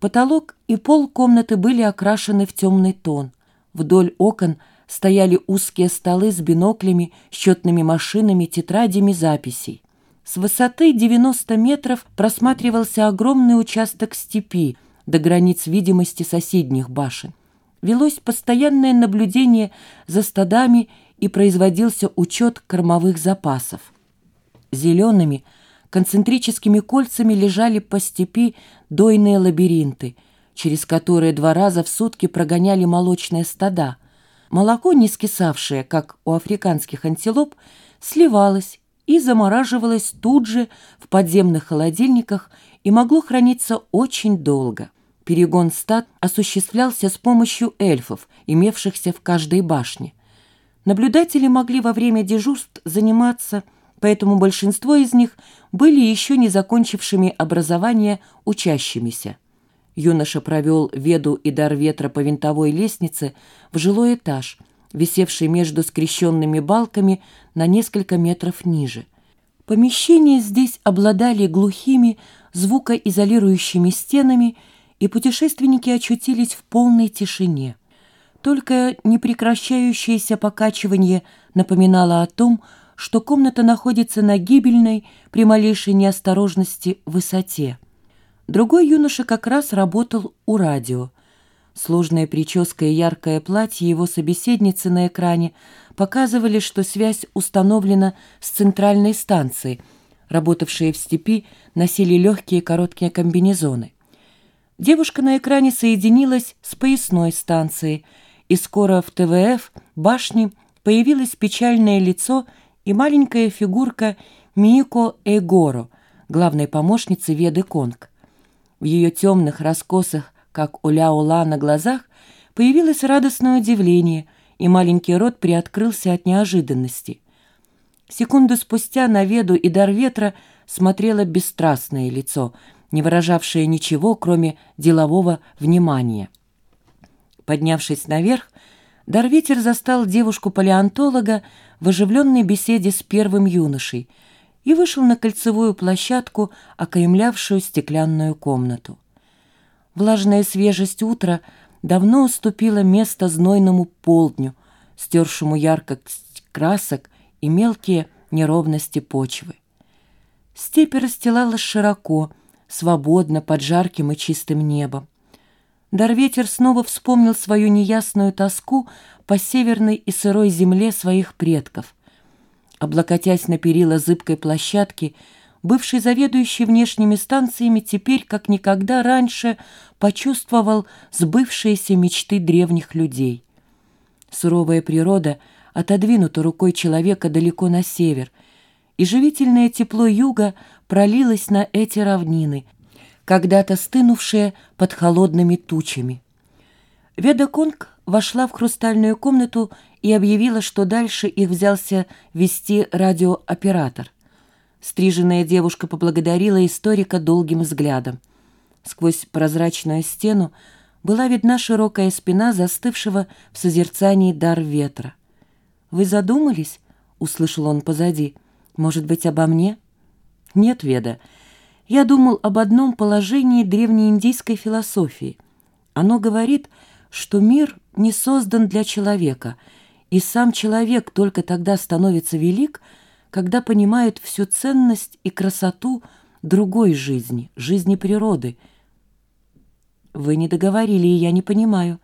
Потолок и пол комнаты были окрашены в темный тон. Вдоль окон стояли узкие столы с биноклями, счетными машинами, тетрадями записей. С высоты 90 метров просматривался огромный участок степи до границ видимости соседних башен. Велось постоянное наблюдение за стадами и производился учет кормовых запасов. Зелеными – концентрическими кольцами лежали по степи дойные лабиринты, через которые два раза в сутки прогоняли молочные стада. Молоко, не скисавшее, как у африканских антилоп, сливалось и замораживалось тут же в подземных холодильниках и могло храниться очень долго. Перегон стад осуществлялся с помощью эльфов, имевшихся в каждой башне. Наблюдатели могли во время дежурств заниматься – поэтому большинство из них были еще не закончившими образование учащимися. Юноша провел Веду и Дар Ветра по винтовой лестнице в жилой этаж, висевший между скрещенными балками на несколько метров ниже. Помещения здесь обладали глухими, звукоизолирующими стенами, и путешественники очутились в полной тишине. Только непрекращающееся покачивание напоминало о том, что комната находится на гибельной, при малейшей неосторожности, высоте. Другой юноша как раз работал у радио. Сложная прическа и яркое платье его собеседницы на экране показывали, что связь установлена с центральной станцией. Работавшие в степи носили легкие короткие комбинезоны. Девушка на экране соединилась с поясной станцией, и скоро в ТВФ башни появилось печальное лицо и маленькая фигурка Мико Эгоро, главной помощницы Веды Конг. В ее темных раскосах, как у Ляола на глазах, появилось радостное удивление, и маленький рот приоткрылся от неожиданности. Секунду спустя на Веду и дар ветра смотрело бесстрастное лицо, не выражавшее ничего, кроме делового внимания. Поднявшись наверх, Дарветер застал девушку-палеонтолога в оживленной беседе с первым юношей и вышел на кольцевую площадку, окаймлявшую стеклянную комнату. Влажная свежесть утра давно уступила место знойному полдню, стершему яркость красок и мелкие неровности почвы. Степь расстилалась широко, свободно под жарким и чистым небом. Дарветер снова вспомнил свою неясную тоску по северной и сырой земле своих предков. Облокотясь на перила зыбкой площадки, бывший заведующий внешними станциями теперь, как никогда раньше, почувствовал сбывшиеся мечты древних людей. Суровая природа отодвинута рукой человека далеко на север, и живительное тепло юга пролилось на эти равнины – когда-то стынувшие под холодными тучами. Веда Конг вошла в хрустальную комнату и объявила, что дальше их взялся вести радиооператор. Стриженная девушка поблагодарила историка долгим взглядом. Сквозь прозрачную стену была видна широкая спина застывшего в созерцании дар ветра. «Вы задумались?» — услышал он позади. «Может быть, обо мне?» «Нет, Веда, я думал об одном положении древнеиндийской философии. Оно говорит, что мир не создан для человека, и сам человек только тогда становится велик, когда понимает всю ценность и красоту другой жизни, жизни природы. Вы не договорили, и я не понимаю.